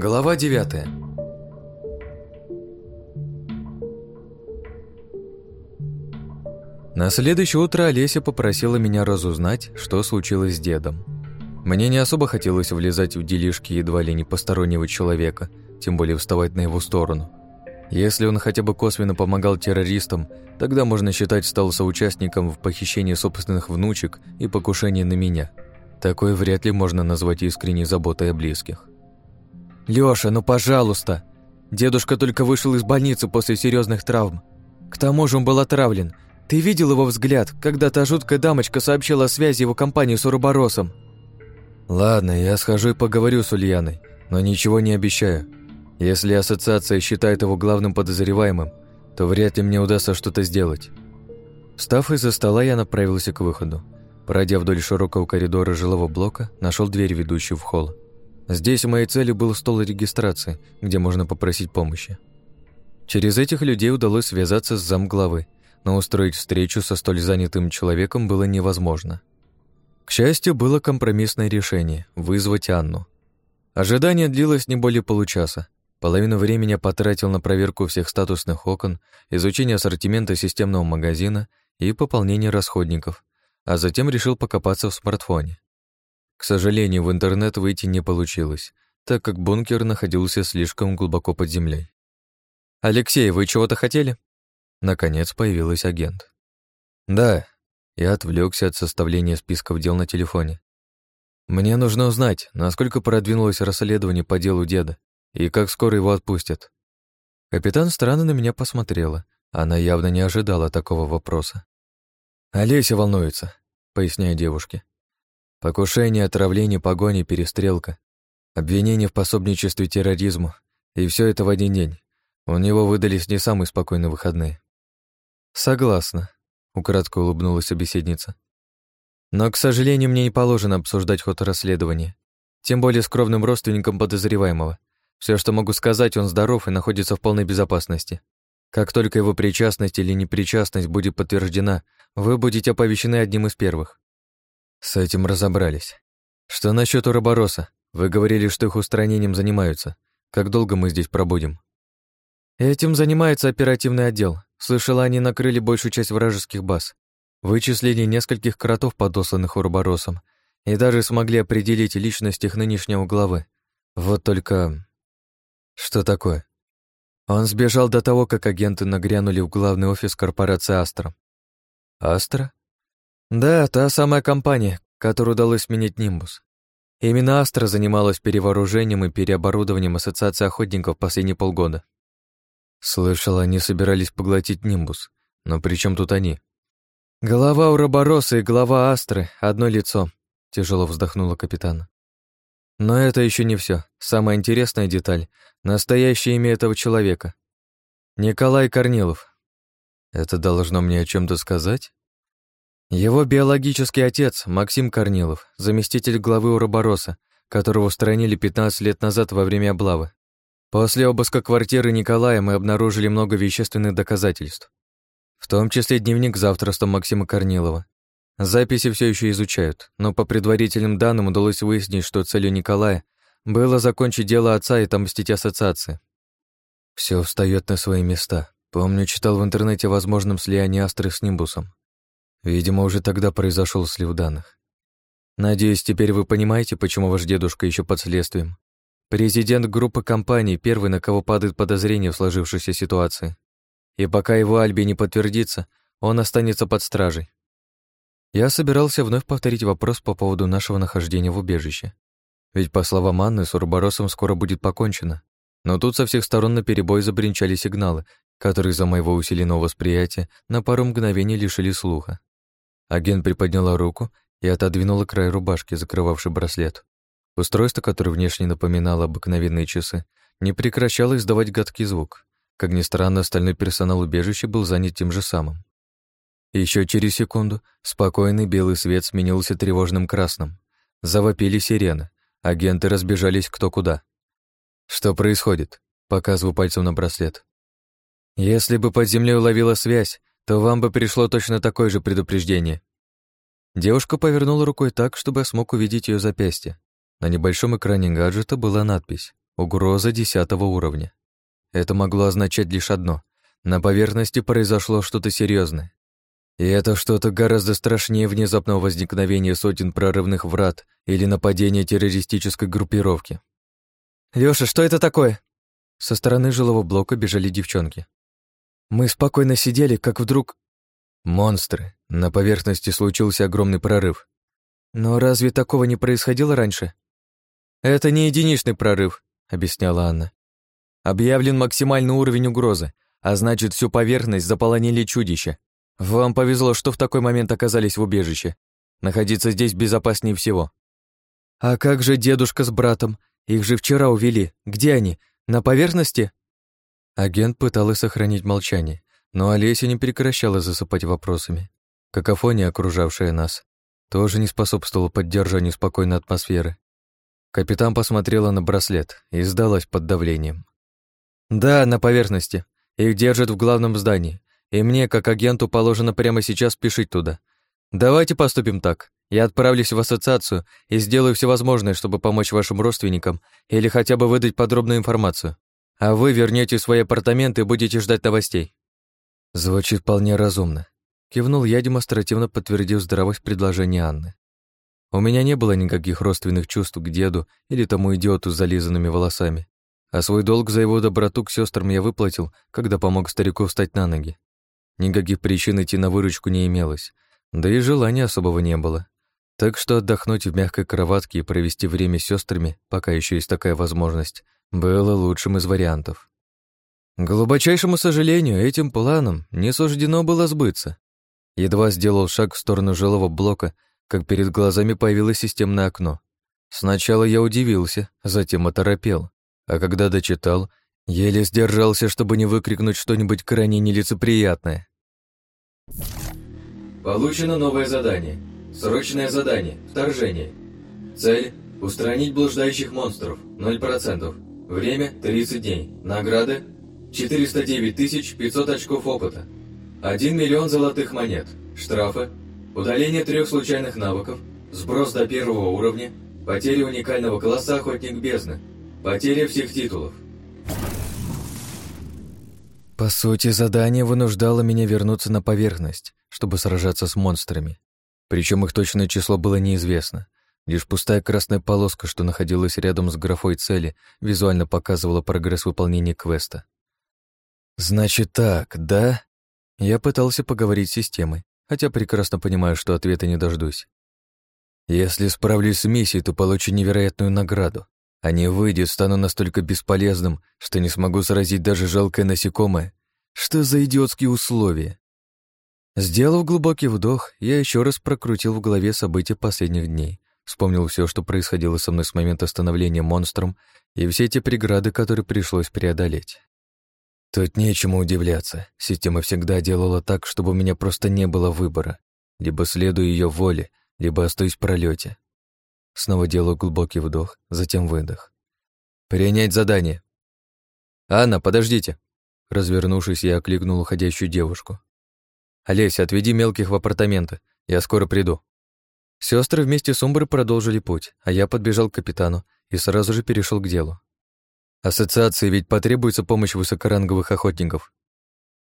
Глава 9 На следующее утро Олеся попросила меня разузнать, что случилось с дедом. Мне не особо хотелось влезать в делишки едва ли не постороннего человека, тем более вставать на его сторону. Если он хотя бы косвенно помогал террористам, тогда можно считать стал соучастником в похищении собственных внучек и покушении на меня. Такое вряд ли можно назвать искренней заботой о близких. «Лёша, ну пожалуйста! Дедушка только вышел из больницы после серьезных травм. К тому же он был отравлен. Ты видел его взгляд, когда та жуткая дамочка сообщила о связи его компании с Уруборосом?» «Ладно, я схожу и поговорю с Ульяной, но ничего не обещаю. Если ассоциация считает его главным подозреваемым, то вряд ли мне удастся что-то сделать. Встав из-за стола, я направился к выходу. Пройдя вдоль широкого коридора жилого блока, нашел дверь, ведущую в холл. Здесь моей целью был стол регистрации, где можно попросить помощи. Через этих людей удалось связаться с замглавы, но устроить встречу со столь занятым человеком было невозможно. К счастью, было компромиссное решение – вызвать Анну. Ожидание длилось не более получаса, Половину времени потратил на проверку всех статусных окон, изучение ассортимента системного магазина и пополнение расходников, а затем решил покопаться в смартфоне. К сожалению, в интернет выйти не получилось, так как бункер находился слишком глубоко под землей. «Алексей, вы чего-то хотели?» Наконец появилась агент. «Да». Я отвлекся от составления списков дел на телефоне. «Мне нужно узнать, насколько продвинулось расследование по делу деда. И как скоро его отпустят? Капитан странно на меня посмотрела. Она явно не ожидала такого вопроса. «Олеся волнуется», — поясняю девушке. «Покушение, отравление, погони, перестрелка, обвинение в пособничестве терроризму, и все это в один день. У него выдались не самые спокойные выходные». «Согласна», — украдко улыбнулась собеседница. «Но, к сожалению, мне не положено обсуждать ход расследования, тем более с кровным родственником подозреваемого. Все, что могу сказать, он здоров и находится в полной безопасности. Как только его причастность или непричастность будет подтверждена, вы будете оповещены одним из первых. С этим разобрались. Что насчет Уробороса? Вы говорили, что их устранением занимаются. Как долго мы здесь пробудем? Этим занимается оперативный отдел. Слышала, они накрыли большую часть вражеских баз. Вычислили нескольких кротов, подосланных Уроборосом, и даже смогли определить личность их нынешнего главы. Вот только что такое? Он сбежал до того, как агенты нагрянули в главный офис корпорации Астра. Астра? Да, та самая компания, которой удалось сменить Нимбус. Именно Астра занималась перевооружением и переоборудованием Ассоциации охотников последние полгода. Слышал, они собирались поглотить Нимбус. Но при чем тут они? Голова Уробороса и глава Астры — одно лицо, тяжело вздохнула капитан. Но это еще не все. Самая интересная деталь — настоящее имя этого человека. Николай Корнилов. Это должно мне о чем то сказать? Его биологический отец, Максим Корнилов, заместитель главы Уробороса, которого устранили 15 лет назад во время облавы. После обыска квартиры Николая мы обнаружили много вещественных доказательств, в том числе дневник авторством Максима Корнилова, Записи все еще изучают, но по предварительным данным удалось выяснить, что целью Николая было закончить дело отца и отомстить ассоциации. Все встает на свои места. Помню, читал в интернете о возможном слиянии Астры с Нимбусом. Видимо, уже тогда произошел слив данных. Надеюсь, теперь вы понимаете, почему ваш дедушка еще под следствием. Президент группы компаний, первый, на кого падает подозрение в сложившейся ситуации. И пока его альби не подтвердится, он останется под стражей. Я собирался вновь повторить вопрос по поводу нашего нахождения в убежище. Ведь, по словам Анны, с Урборосом скоро будет покончено. Но тут со всех сторон на перебой забринчали сигналы, которые из-за моего усиленного восприятия на пару мгновений лишили слуха. Агент приподняла руку и отодвинула край рубашки, закрывавший браслет. Устройство, которое внешне напоминало обыкновенные часы, не прекращало издавать гадкий звук. Как ни странно, остальной персонал убежища был занят тем же самым. Еще через секунду спокойный белый свет сменился тревожным красным. Завопили сирены. Агенты разбежались кто куда. «Что происходит?» — показываю пальцем на браслет. «Если бы под землей уловила связь, то вам бы пришло точно такое же предупреждение». Девушка повернула рукой так, чтобы я смог увидеть ее запястье. На небольшом экране гаджета была надпись Угроза десятого уровня. Это могло означать лишь одно. На поверхности произошло что-то серьезное. И это что-то гораздо страшнее внезапного возникновения сотен прорывных врат или нападения террористической группировки. «Лёша, что это такое?» Со стороны жилого блока бежали девчонки. Мы спокойно сидели, как вдруг... Монстры. На поверхности случился огромный прорыв. Но разве такого не происходило раньше? Это не единичный прорыв, объясняла Анна. Объявлен максимальный уровень угрозы, а значит, всю поверхность заполонили чудища. Вам повезло, что в такой момент оказались в убежище. Находиться здесь безопаснее всего. А как же дедушка с братом? Их же вчера увели. Где они? На поверхности? Агент пыталась сохранить молчание, но Олеся не прекращала засыпать вопросами. Какофония, окружавшая нас, тоже не способствовала поддержанию спокойной атмосферы. Капитан посмотрела на браслет и сдалась под давлением. «Да, на поверхности. Их держат в главном здании, и мне, как агенту, положено прямо сейчас спешить туда. Давайте поступим так. Я отправлюсь в ассоциацию и сделаю все возможное, чтобы помочь вашим родственникам или хотя бы выдать подробную информацию. А вы вернете свои апартаменты и будете ждать новостей. Звучит вполне разумно. Кивнул я, демонстративно подтвердив здравость предложения Анны. У меня не было никаких родственных чувств к деду или тому идиоту с зализанными волосами, а свой долг за его доброту к сестрам я выплатил, когда помог старику встать на ноги. Никаких причин идти на выручку не имелось, да и желания особого не было. Так что отдохнуть в мягкой кроватке и провести время с сестрами, пока еще есть такая возможность, было лучшим из вариантов. К глубочайшему сожалению, этим планом не суждено было сбыться. Едва сделал шаг в сторону жилого блока, как перед глазами появилось системное окно. Сначала я удивился, затем оторопел, а когда дочитал, еле сдержался, чтобы не выкрикнуть что-нибудь крайне нелицеприятное. Получено новое задание. Срочное задание. Вторжение. Цель – устранить блуждающих монстров. 0%. Время – 30 дней. Награды – 409 500 очков опыта. 1 миллион золотых монет. Штрафы. Удаление трех случайных навыков. Сброс до первого уровня. Потеря уникального класса Охотник Бездны. Потеря всех титулов. По сути, задание вынуждало меня вернуться на поверхность, чтобы сражаться с монстрами. Причем их точное число было неизвестно. Лишь пустая красная полоска, что находилась рядом с графой цели, визуально показывала прогресс выполнения квеста. «Значит так, да?» Я пытался поговорить с системой, хотя прекрасно понимаю, что ответа не дождусь. Если справлюсь с миссией, то получу невероятную награду. А не выйдет, стану настолько бесполезным, что не смогу сразить даже жалкое насекомое. Что за идиотские условия? Сделав глубокий вдох, я еще раз прокрутил в голове события последних дней, вспомнил все, что происходило со мной с момента становления монстром и все эти преграды, которые пришлось преодолеть. Тут нечему удивляться. Система всегда делала так, чтобы у меня просто не было выбора. Либо следую ее воле, либо остаюсь в пролете. Снова делаю глубокий вдох, затем выдох. «Принять задание!» «Анна, подождите!» Развернувшись, я окликнул уходящую девушку. «Олеся, отведи мелких в апартаменты. Я скоро приду». Сестры вместе с Умброй продолжили путь, а я подбежал к капитану и сразу же перешел к делу. Ассоциации ведь потребуется помощь высокоранговых охотников.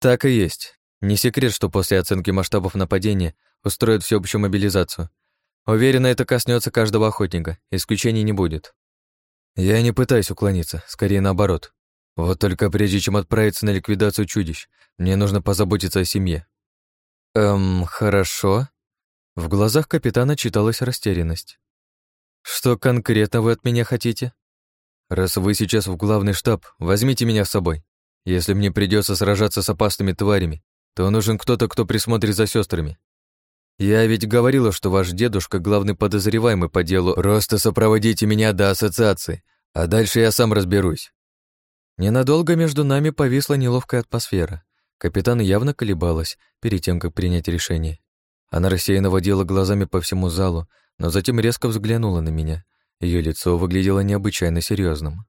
Так и есть. Не секрет, что после оценки масштабов нападения устроят всеобщую мобилизацию. Уверена, это коснется каждого охотника, исключений не будет. Я не пытаюсь уклониться, скорее наоборот. Вот только прежде чем отправиться на ликвидацию чудищ, мне нужно позаботиться о семье. Эм, хорошо. В глазах капитана читалась растерянность. Что конкретно вы от меня хотите? «Раз вы сейчас в главный штаб, возьмите меня с собой. Если мне придется сражаться с опасными тварями, то нужен кто-то, кто присмотрит за сестрами. Я ведь говорила, что ваш дедушка главный подозреваемый по делу. Просто сопроводите меня до ассоциации, а дальше я сам разберусь». Ненадолго между нами повисла неловкая атмосфера. Капитан явно колебалась перед тем, как принять решение. Она рассеянно водила глазами по всему залу, но затем резко взглянула на меня, ее лицо выглядело необычайно серьезным.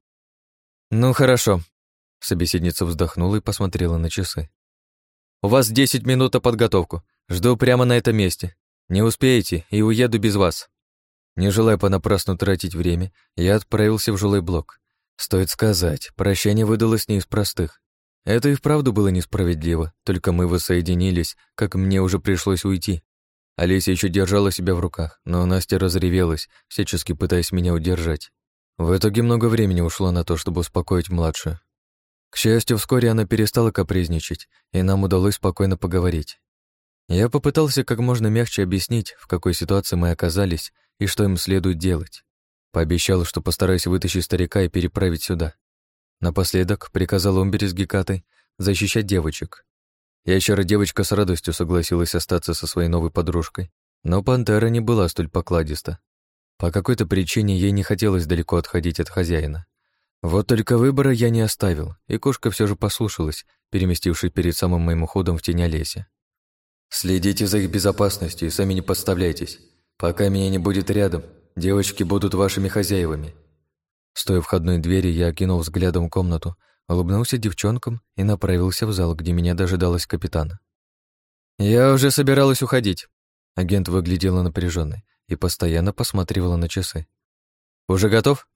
«Ну, хорошо», — собеседница вздохнула и посмотрела на часы. «У вас десять минут на подготовку. Жду прямо на этом месте. Не успеете, и уеду без вас». Не желая понапрасну тратить время, я отправился в жилой блок. Стоит сказать, прощание выдалось не из простых. Это и вправду было несправедливо, только мы воссоединились, как мне уже пришлось уйти. Олеся еще держала себя в руках, но Настя разревелась, всячески пытаясь меня удержать. В итоге много времени ушло на то, чтобы успокоить младшую. К счастью, вскоре она перестала капризничать, и нам удалось спокойно поговорить. Я попытался как можно мягче объяснить, в какой ситуации мы оказались и что им следует делать. Пообещал, что постараюсь вытащить старика и переправить сюда. Напоследок приказал Умбери с Гекатой защищать девочек. Ящера девочка с радостью согласилась остаться со своей новой подружкой, но пантера не была столь покладиста. По какой-то причине ей не хотелось далеко отходить от хозяина. Вот только выбора я не оставил, и кошка все же послушалась, переместившись перед самым моим уходом в тень Олеся. «Следите за их безопасностью и сами не подставляйтесь. Пока меня не будет рядом, девочки будут вашими хозяевами». Стоя в входной двери, я окинул взглядом комнату, улыбнулся девчонкам и направился в зал, где меня дожидалась капитана. «Я уже собиралась уходить». Агент выглядела напряженной и постоянно посматривала на часы. «Уже готов?»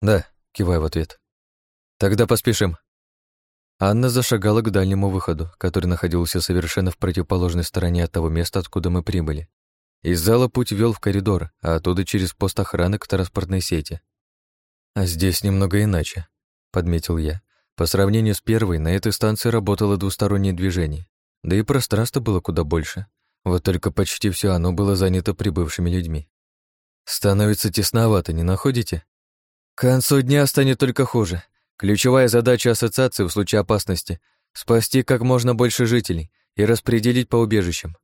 «Да», кивая в ответ. «Тогда поспешим». Анна зашагала к дальнему выходу, который находился совершенно в противоположной стороне от того места, откуда мы прибыли. Из зала путь вел в коридор, а оттуда через пост охраны к транспортной сети. «А здесь немного иначе», — подметил я. По сравнению с первой, на этой станции работало двустороннее движение, да и пространство было куда больше. Вот только почти все оно было занято прибывшими людьми. «Становится тесновато, не находите?» К концу дня станет только хуже. Ключевая задача ассоциации в случае опасности — спасти как можно больше жителей и распределить по убежищам.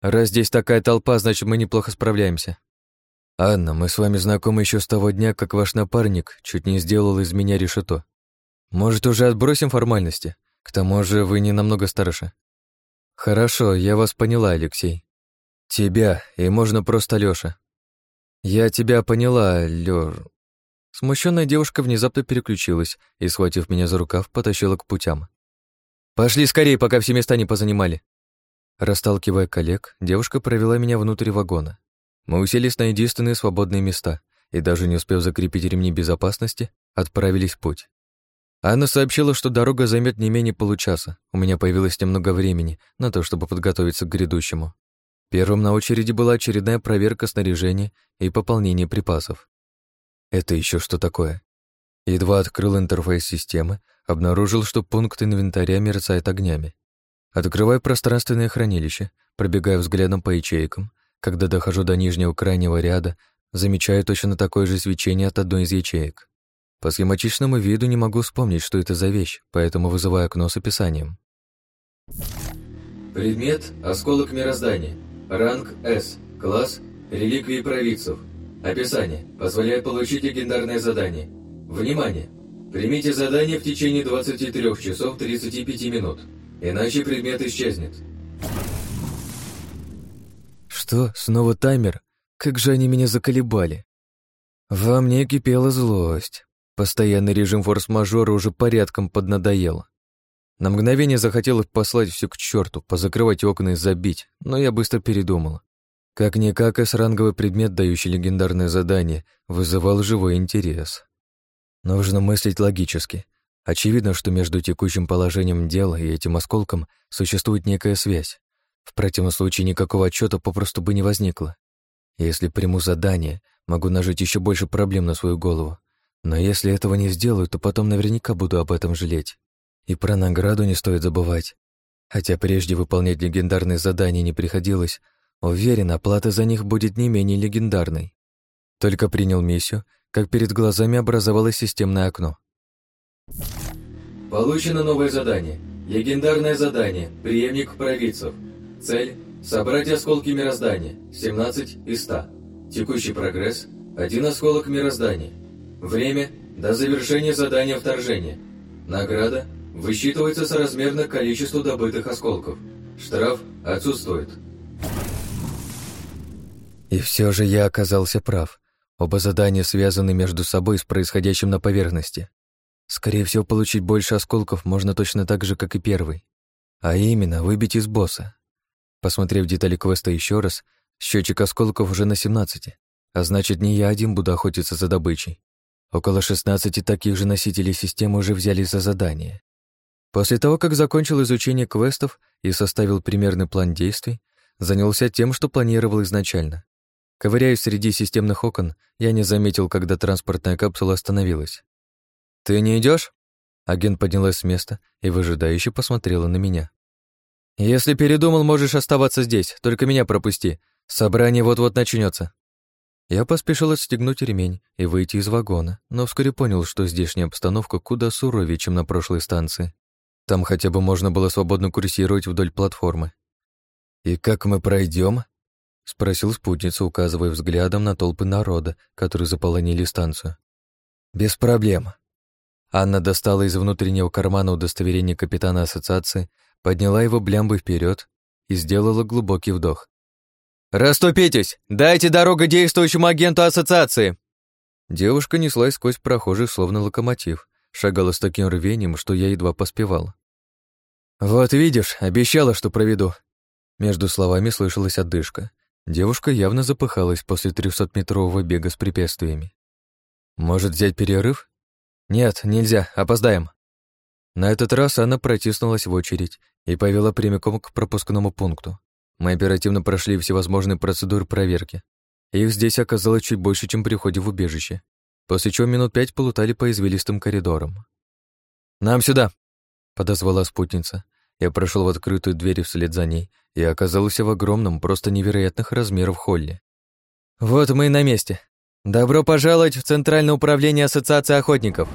Раз здесь такая толпа, значит, мы неплохо справляемся. Анна, мы с вами знакомы еще с того дня, как ваш напарник чуть не сделал из меня решето. Может, уже отбросим формальности? К тому же вы не намного старше. Хорошо, я вас поняла, Алексей. Тебя, и можно просто Лёша. Я тебя поняла, Лёр... Смущенная девушка внезапно переключилась и, схватив меня за рукав, потащила к путям. «Пошли скорее, пока все места не позанимали!» Расталкивая коллег, девушка провела меня внутрь вагона. Мы уселись на единственные свободные места и, даже не успев закрепить ремни безопасности, отправились в путь. Анна сообщила, что дорога займет не менее получаса. У меня появилось немного времени на то, чтобы подготовиться к грядущему. Первым на очереди была очередная проверка снаряжения и пополнение припасов. Это еще что такое? Едва открыл интерфейс системы, обнаружил, что пункт инвентаря мерцает огнями. Открываю пространственное хранилище, пробегая взглядом по ячейкам. Когда дохожу до нижнего крайнего ряда, замечаю точно такое же свечение от одной из ячеек. По схематичному виду не могу вспомнить, что это за вещь, поэтому вызываю окно с описанием. Предмет – осколок мироздания. Ранг S. Класс – реликвии провидцев. Описание. Позволяет получить легендарное задание. Внимание! Примите задание в течение 23 часов 35 минут, иначе предмет исчезнет. Что, снова таймер? Как же они меня заколебали. Во мне кипела злость. Постоянный режим форс-мажора уже порядком поднадоел. На мгновение захотелось послать все к черту, позакрывать окна и забить, но я быстро передумал. Как-никак С-ранговый предмет, дающий легендарное задание, вызывал живой интерес. Нужно мыслить логически. Очевидно, что между текущим положением дела и этим осколком существует некая связь. В противном случае никакого отчета попросту бы не возникло. Если приму задание, могу нажить еще больше проблем на свою голову. Но если этого не сделаю, то потом наверняка буду об этом жалеть. И про награду не стоит забывать. Хотя прежде выполнять легендарные задания не приходилось, Уверен, оплата за них будет не менее легендарной. Только принял миссию, как перед глазами образовалось системное окно. Получено новое задание. Легендарное задание. Преемник провидцев. Цель – собрать осколки мироздания. 17 из 100. Текущий прогресс – один осколок мироздания. Время – до завершения задания вторжения. Награда – высчитывается соразмерно количеству добытых осколков. Штраф отсутствует. И все же я оказался прав. Оба задания связаны между собой с происходящим на поверхности. Скорее всего, получить больше осколков можно точно так же, как и первый. А именно, выбить из босса. Посмотрев детали квеста еще раз, счетчик осколков уже на 17, а значит, не я один буду охотиться за добычей. Около 16 таких же носителей системы уже взяли за задание. После того, как закончил изучение квестов и составил примерный план действий, занялся тем, что планировал изначально. Ковыряясь среди системных окон, я не заметил, когда транспортная капсула остановилась. «Ты не идешь? Агент поднялась с места и выжидающе посмотрела на меня. «Если передумал, можешь оставаться здесь, только меня пропусти. Собрание вот-вот начнется. Я поспешил отстегнуть ремень и выйти из вагона, но вскоре понял, что здешняя обстановка куда суровее, чем на прошлой станции. Там хотя бы можно было свободно курсировать вдоль платформы. «И как мы пройдем? спросил спутница, указывая взглядом на толпы народа, которые заполонили станцию. «Без проблем». Анна достала из внутреннего кармана удостоверение капитана ассоциации, подняла его блямбой вперед и сделала глубокий вдох. «Раступитесь! Дайте дорогу действующему агенту ассоциации!» Девушка неслась сквозь прохожих, словно локомотив, шагала с таким рвением, что я едва поспевал. «Вот видишь, обещала, что проведу». Между словами слышалась отдышка. Девушка явно запыхалась после трехсотметрового бега с препятствиями. «Может, взять перерыв?» «Нет, нельзя, опоздаем». На этот раз она протиснулась в очередь и повела прямиком к пропускному пункту. Мы оперативно прошли всевозможные процедуры проверки. Их здесь оказалось чуть больше, чем при входе в убежище, после чего минут пять полутали по извилистым коридорам. «Нам сюда!» — подозвала спутница. Я прошел в открытую дверь вслед за ней и оказался в огромном, просто невероятных размеров холле. «Вот мы и на месте. Добро пожаловать в Центральное управление Ассоциации охотников!»